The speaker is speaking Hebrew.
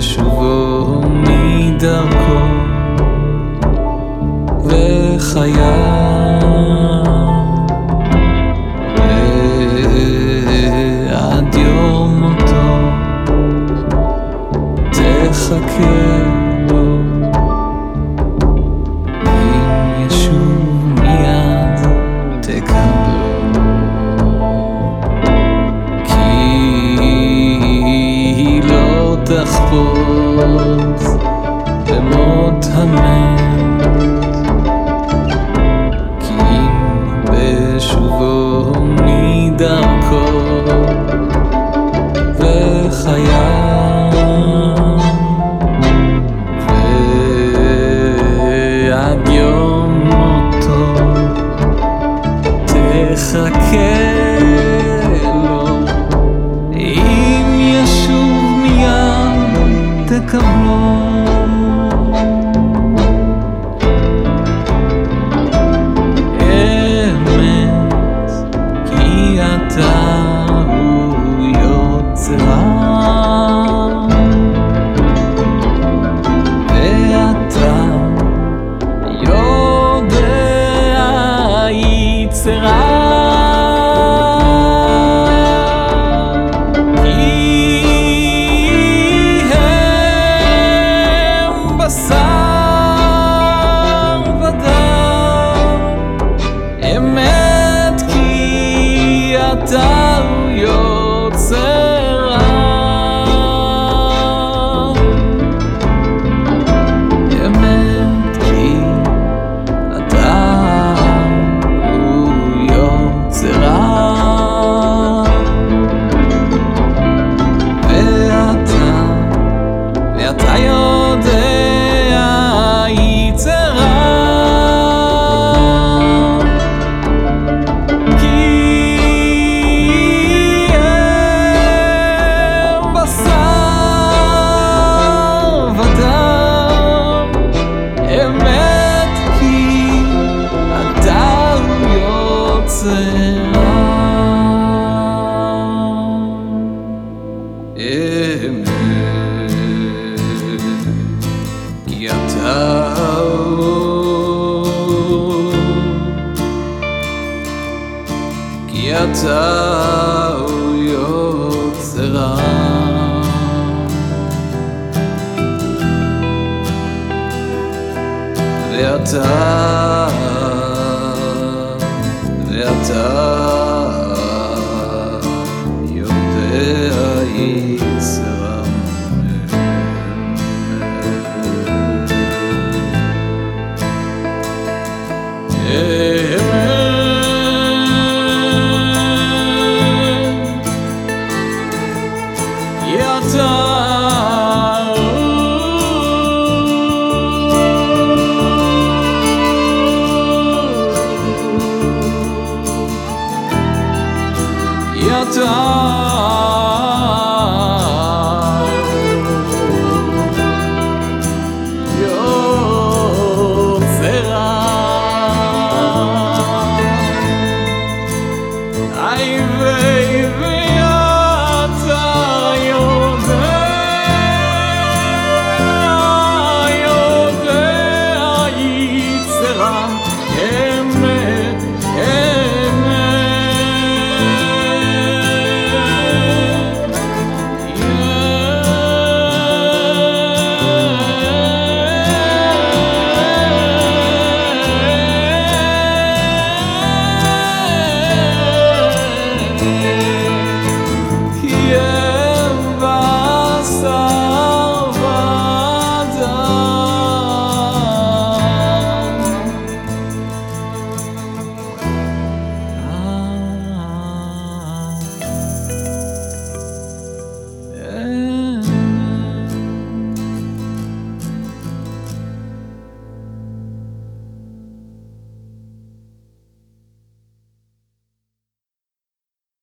בשובו מדרכו וחייו תחפוץ במות המת כי אם בשובו מדרכו מיד תקבלו אמת כי אתה הוא יוצרה ואתה יודע יצרה יוצרה אמת כי אתה הוא יוצרה ואתה ואתה יודע ואתה כי אתה